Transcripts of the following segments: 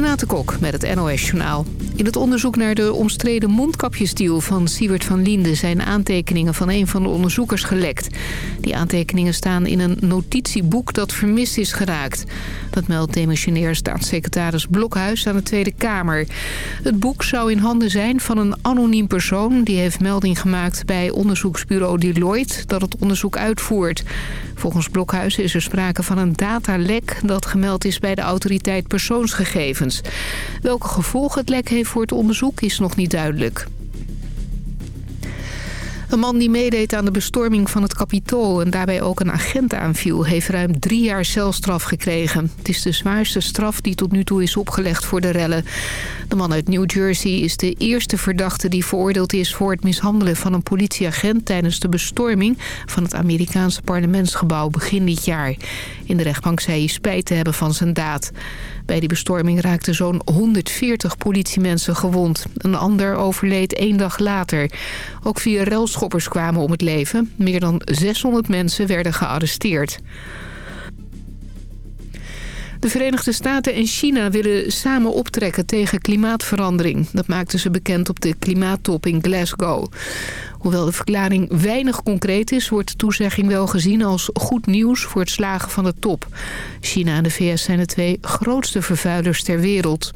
Renate Kok met het NOS Journaal. In het onderzoek naar de omstreden mondkapjesdeal van Siewert van Liende... zijn aantekeningen van een van de onderzoekers gelekt. Die aantekeningen staan in een notitieboek dat vermist is geraakt. Dat meldt demissionair staatssecretaris Blokhuis aan de Tweede Kamer. Het boek zou in handen zijn van een anoniem persoon... die heeft melding gemaakt bij onderzoeksbureau Deloitte... dat het onderzoek uitvoert. Volgens Blokhuis is er sprake van een datalek... dat gemeld is bij de autoriteit persoonsgegevens. Welke gevolgen het lek heeft voor het onderzoek is nog niet duidelijk. Een man die meedeed aan de bestorming van het Capitool... en daarbij ook een agent aanviel... heeft ruim drie jaar celstraf gekregen. Het is de zwaarste straf die tot nu toe is opgelegd voor de rellen. De man uit New Jersey is de eerste verdachte die veroordeeld is... voor het mishandelen van een politieagent... tijdens de bestorming van het Amerikaanse parlementsgebouw begin dit jaar. In de rechtbank zei hij spijt te hebben van zijn daad. Bij die bestorming raakten zo'n 140 politiemensen gewond. Een ander overleed één dag later. Ook vier kwamen om het leven. Meer dan 600 mensen werden gearresteerd. De Verenigde Staten en China willen samen optrekken tegen klimaatverandering. Dat maakten ze bekend op de klimaattop in Glasgow. Hoewel de verklaring weinig concreet is... wordt de toezegging wel gezien als goed nieuws voor het slagen van de top. China en de VS zijn de twee grootste vervuilers ter wereld.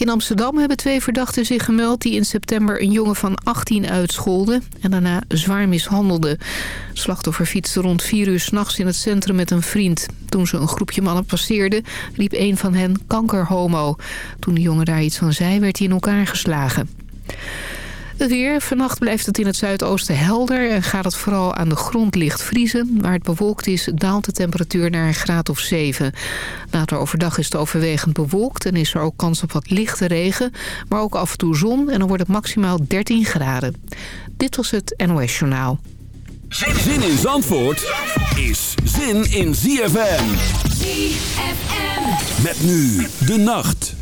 In Amsterdam hebben twee verdachten zich gemeld... die in september een jongen van 18 uitscholden en daarna zwaar mishandelden. Slachtoffer fietste rond 4 uur s'nachts in het centrum met een vriend. Toen ze een groepje mannen passeerden, riep een van hen kankerhomo. Toen de jongen daar iets van zei, werd hij in elkaar geslagen. Het weer. Vannacht blijft het in het zuidoosten helder en gaat het vooral aan de grond licht vriezen. Waar het bewolkt is, daalt de temperatuur naar een graad of 7. Later overdag is het overwegend bewolkt en is er ook kans op wat lichte regen. Maar ook af en toe zon en dan wordt het maximaal 13 graden. Dit was het NOS Journaal. Zin in Zandvoort is zin in ZFM. ZFM. Met nu de nacht.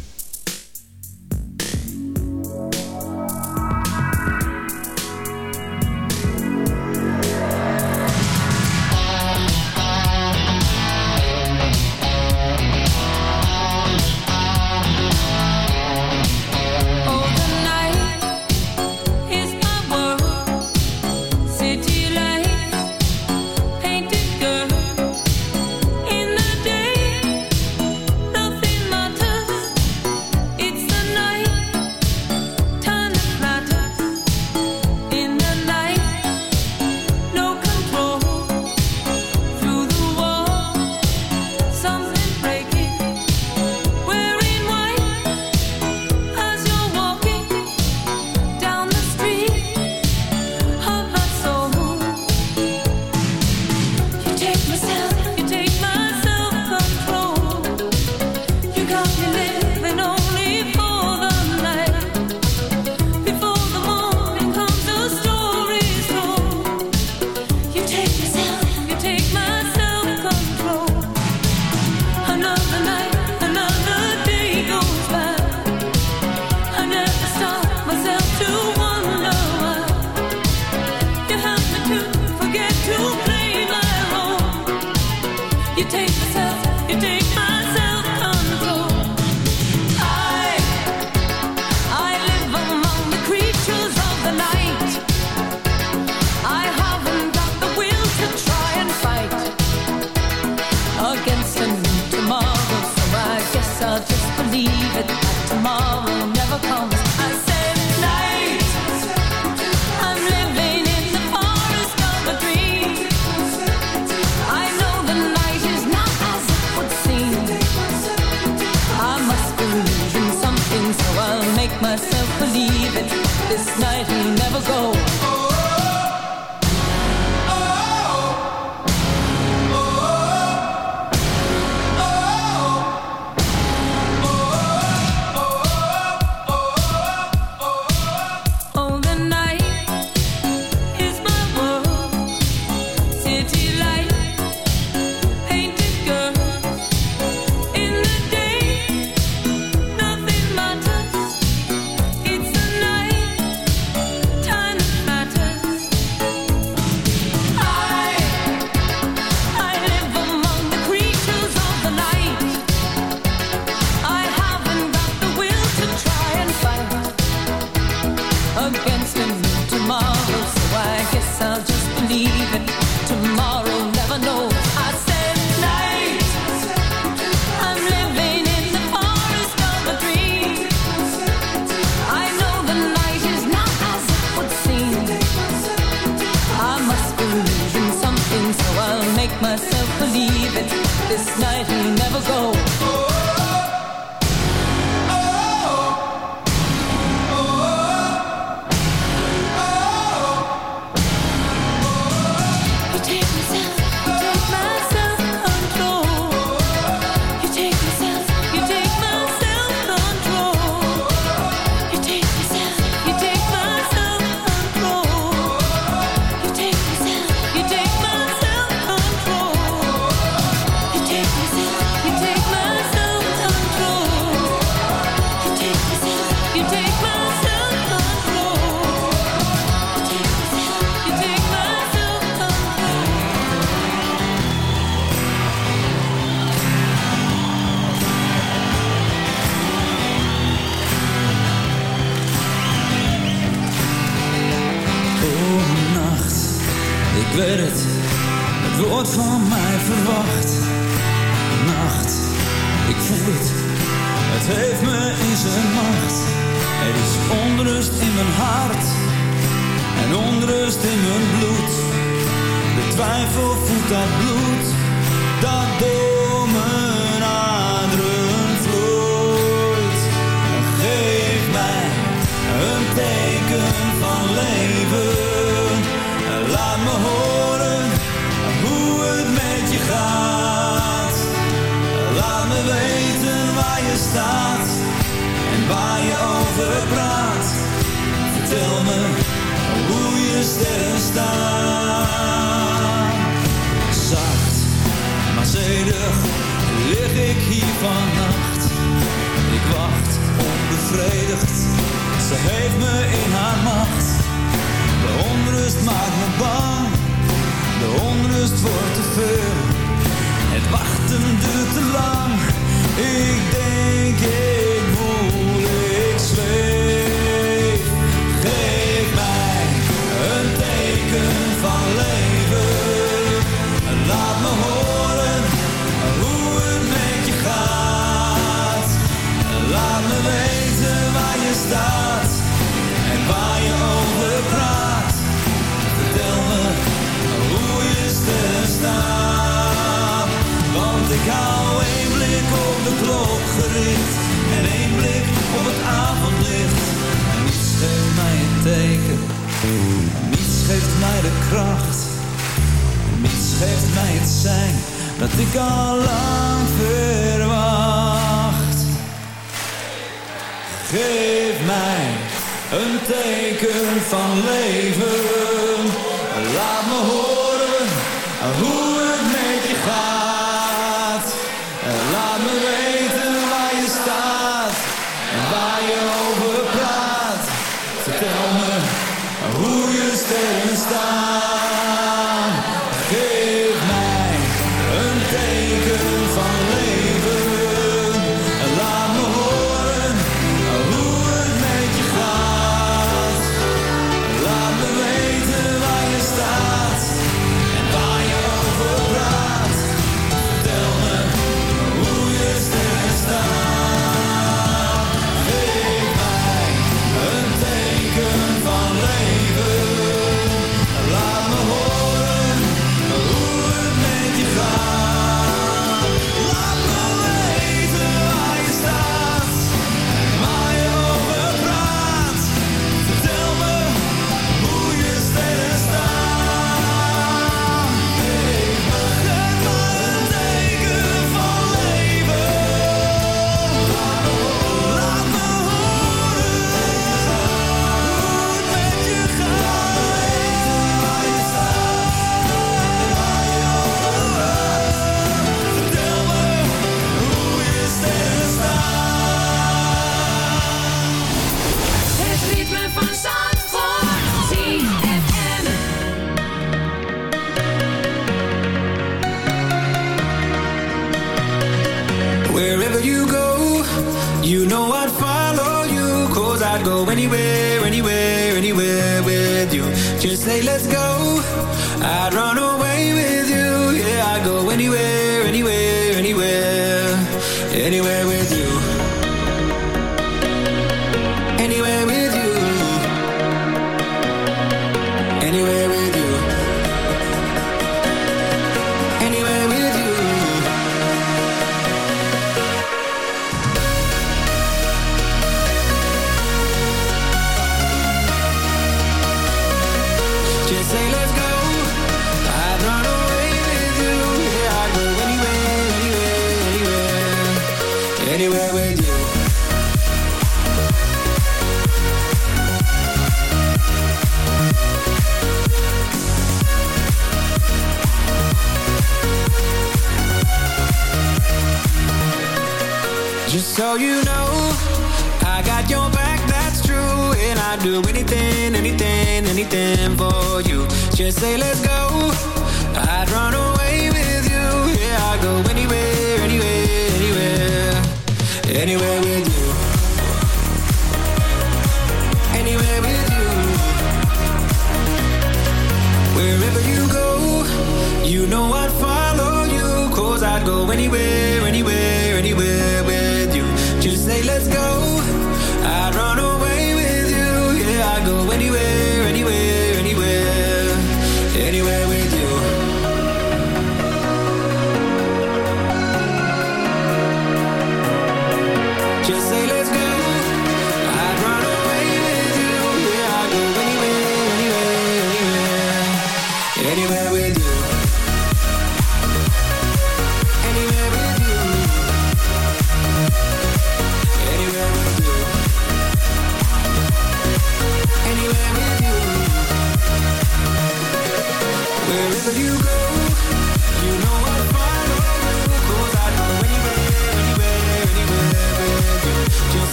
anywhere with you.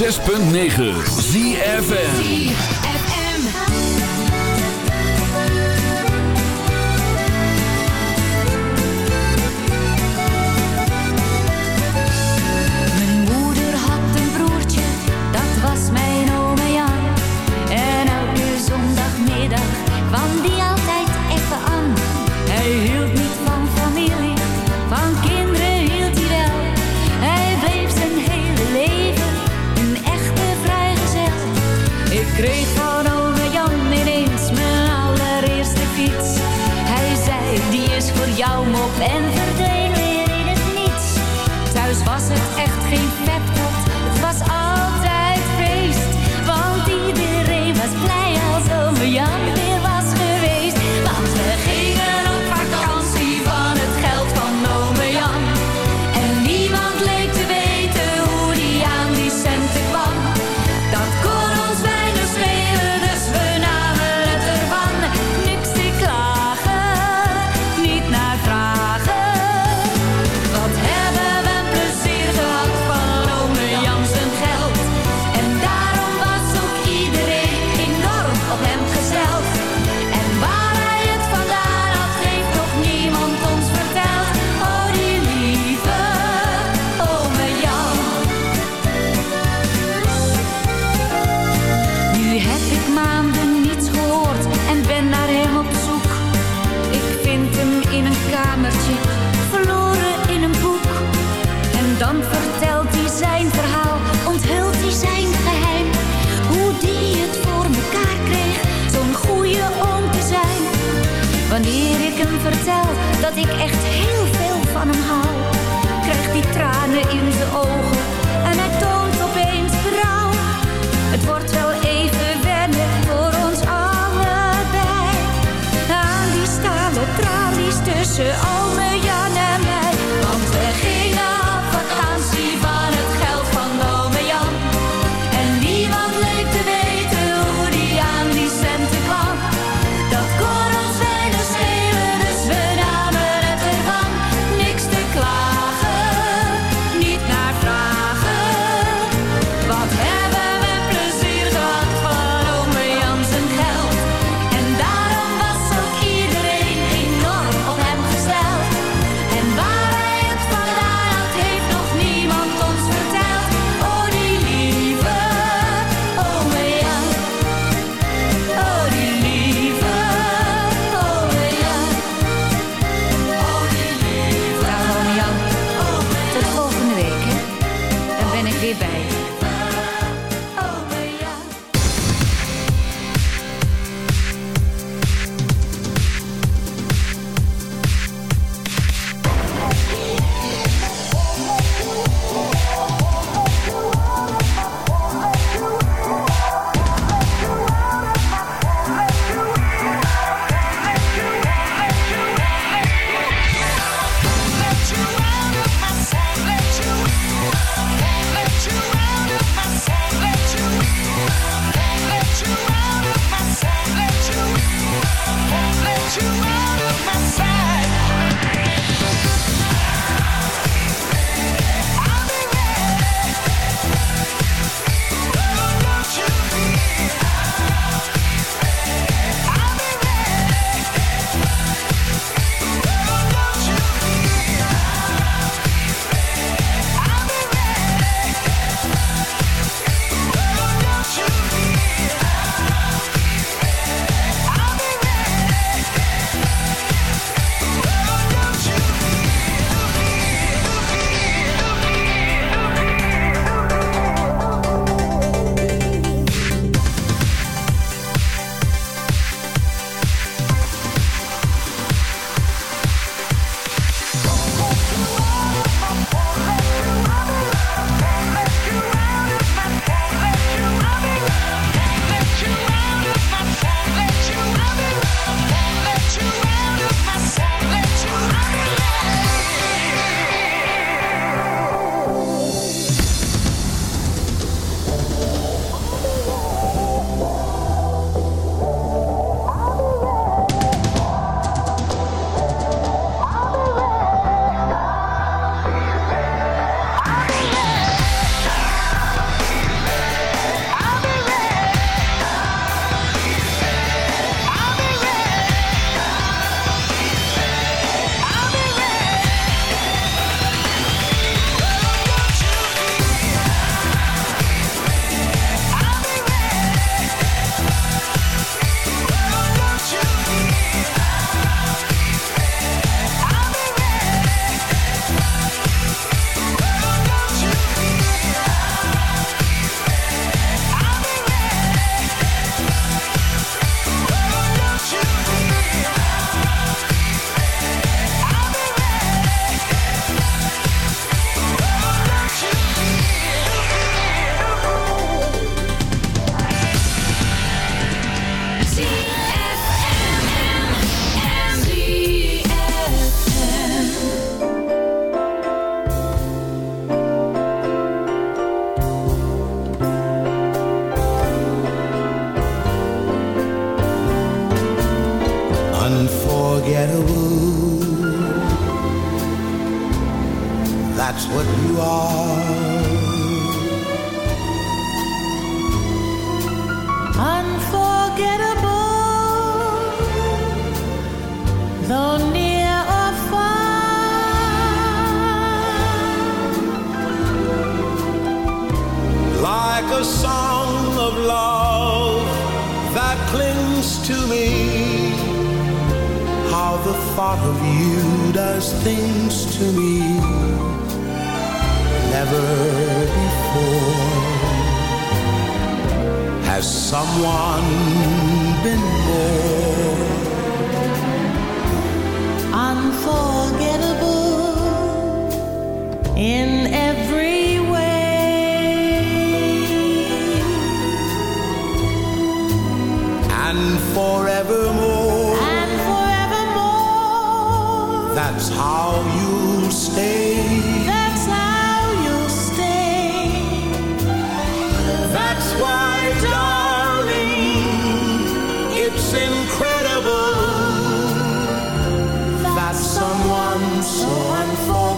106.9 ZFN you does things to me never before. Has someone been more Unforgettable in every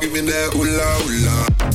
now, hula hula.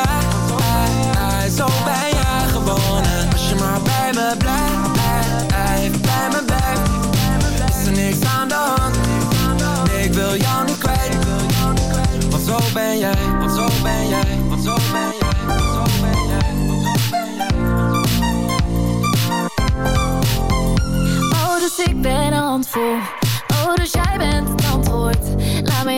bij me blijft, ei, ei, bij me blijft Is er niks aan de hand? Ik wil jou niet kwijt. Want zo ben jij, want zo ben jij, want zo ben jij dus ik ben een handvol. Oh, dus jij bent